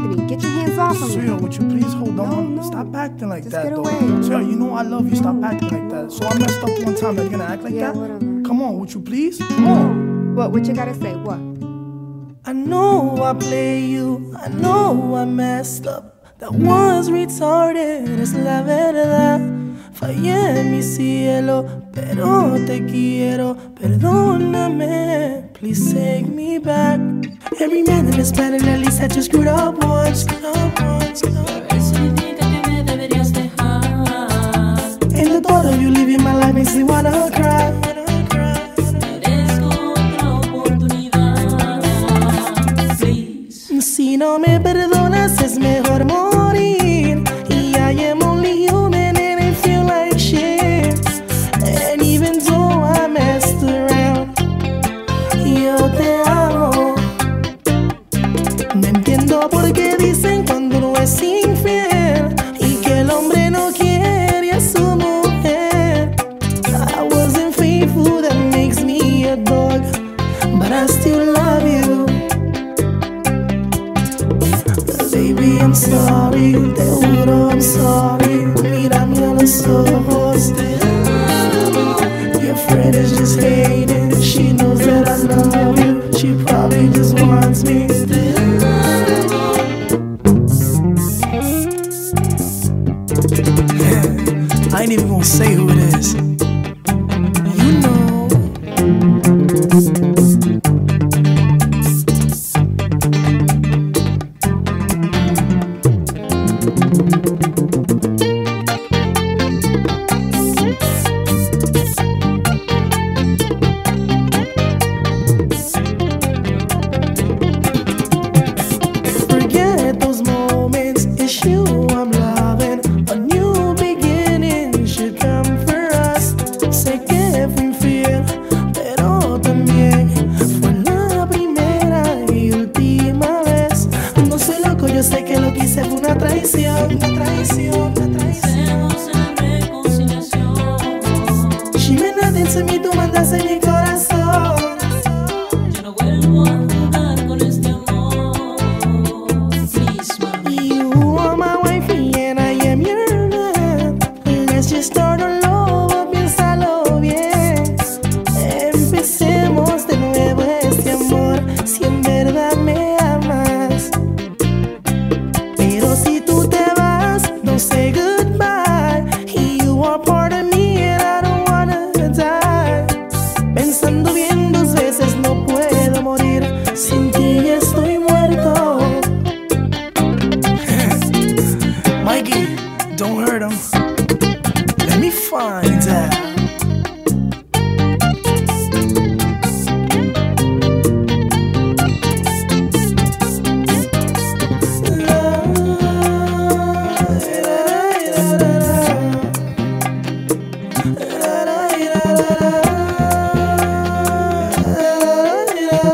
Anthony, get your hands off of me. Soya, would you please hold on? No, Stop acting like Just that, get though. Away. you know I love you. Stop acting like that. So I messed up one time. Are you gonna act like yeah, that? Whatever. Come on, would you please? Come on. What? What you gotta say? What? I know I play you. I know I messed up. That was retarded. It's la verdad. Fallé mi cielo. pero te quiero, perdóname. Please take me back. Every man in this planet at least I just screwed up once. Pero eso me me dejar In the thought of you living my life makes me wanna cry. es otra oportunidad. Please. Si no me you then what I'm sorry Mirándole los ojos te Your friend is just hating She knows that I love you She probably just wants me I ain't even gonna say who it is sé que fui infiel, pero también fue la primera y última vez. No soy loco, yo sé que lo que hice fue una traición, una traición, una traición. reconciliación. tú mandas en mi corazón. Cuando bien dos veces, no puedo morir. Sin ti estoy muerto. Mikey, don't hurt him. Let me find out.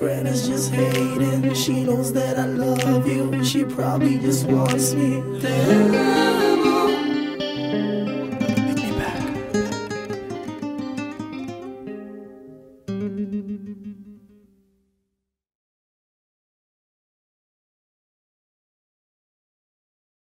friend is just hating. She knows that I love you. She probably just wants me. dead.